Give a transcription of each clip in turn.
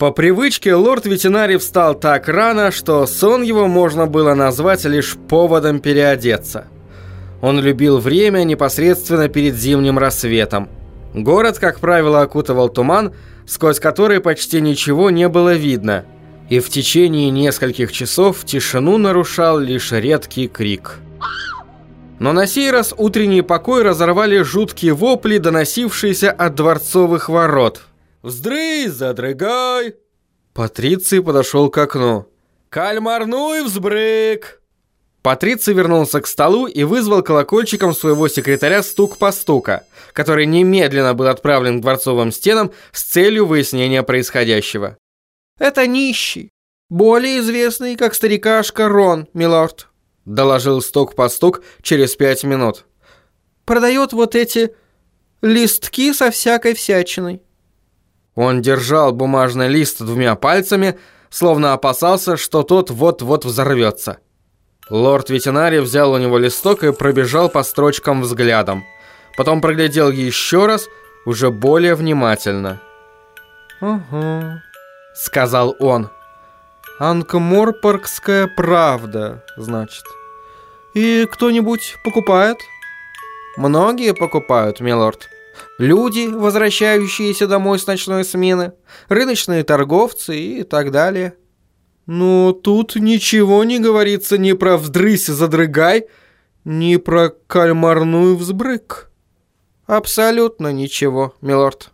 По привычке лорд-ветеринарий встал так рано, что сон его можно было назвать лишь поводом переодеться. Он любил время непосредственно перед зимним рассветом. Город, как правило, окутывал туман, сквозь который почти ничего не было видно, и в течение нескольких часов тишину нарушал лишь редкий крик. Но на сей раз утренний покой разорвали жуткие вопли, доносившиеся от дворцовых ворот – «Вздрый, задрыгай!» Патриций подошел к окну. «Кальмарнуй, взбрык!» Патриций вернулся к столу и вызвал колокольчиком своего секретаря стук по стука, который немедленно был отправлен к дворцовым стенам с целью выяснения происходящего. «Это нищий, более известный как старикашка Рон, милорд», доложил стук по стук через пять минут. «Продает вот эти листки со всякой всячиной. Он держал бумажный лист двумя пальцами, словно опасался, что тот вот-вот взорвется. Лорд-ветеринарий взял у него листок и пробежал по строчкам взглядом. Потом проглядел еще раз, уже более внимательно. «Угу», — сказал он. «Анкморпоргская правда, значит. И кто-нибудь покупает?» «Многие покупают, милорд». Люди, возвращающиеся домой с ночной смены, рыночные торговцы и так далее. Но тут ничего не говорится ни про вздрысь задрыгай, ни про кальмарную взбрык. Абсолютно ничего, милорд.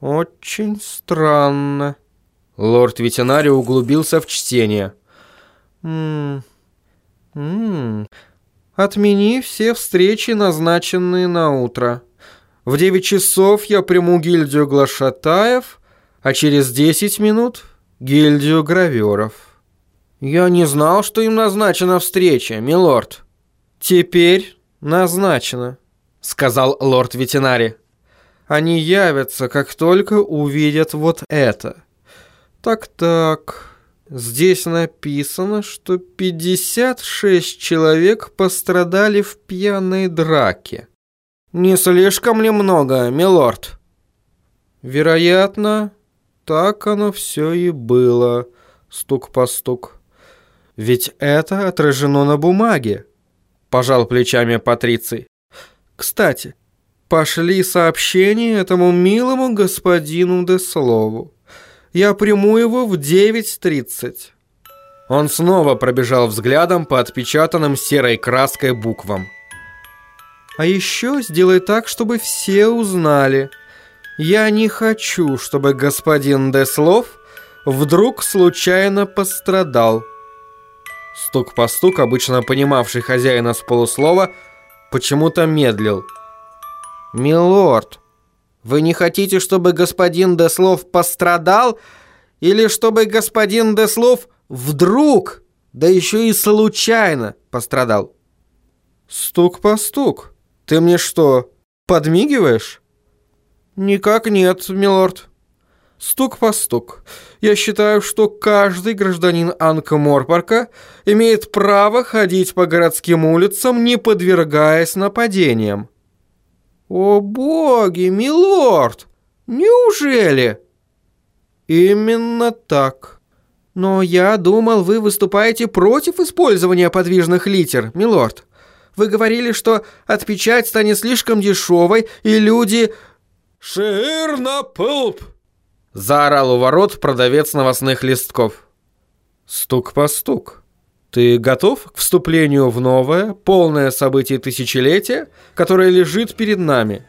Очень странно. Лорд-ветеринарий углубился в чтение. Ммм... Ммм... Отмени все встречи, назначенные на утро. В 9 часов я приму гильдию глашатаев, а через 10 минут – гильдию граверов. Я не знал, что им назначена встреча, милорд. Теперь назначена, сказал лорд-ветеринарий. Они явятся, как только увидят вот это. Так-так, здесь написано, что 56 человек пострадали в пьяной драке. «Не слишком ли много, милорд?» «Вероятно, так оно все и было», — стук по стук. «Ведь это отражено на бумаге», — пожал плечами Патриций. «Кстати, пошли сообщение этому милому господину Деслову. Я приму его в 9.30». Он снова пробежал взглядом по отпечатанным серой краской буквам. А еще сделай так, чтобы все узнали. Я не хочу, чтобы господин Деслов вдруг случайно пострадал. Стук по стук, обычно понимавший хозяина с полуслова, почему-то медлил. «Милорд, вы не хотите, чтобы господин Деслов пострадал? Или чтобы господин Деслов вдруг, да еще и случайно пострадал?» «Стук по стук», ты мне что, подмигиваешь? Никак нет, милорд. Стук по стук. Я считаю, что каждый гражданин Анка-Морпарка имеет право ходить по городским улицам, не подвергаясь нападениям. О боги, милорд! Неужели? Именно так. Но я думал, вы выступаете против использования подвижных литер, милорд. Вы говорили, что отпечать станет слишком дешевой, и люди...» «Шир на пылп!» Заорал у ворот продавец новостных листков. Стук по стук. Ты готов к вступлению в новое, полное событие тысячелетия, которое лежит перед нами?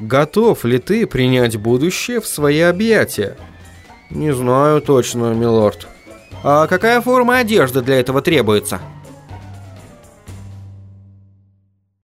Готов ли ты принять будущее в свои объятия? Не знаю точно, милорд. А какая форма одежды для этого требуется?»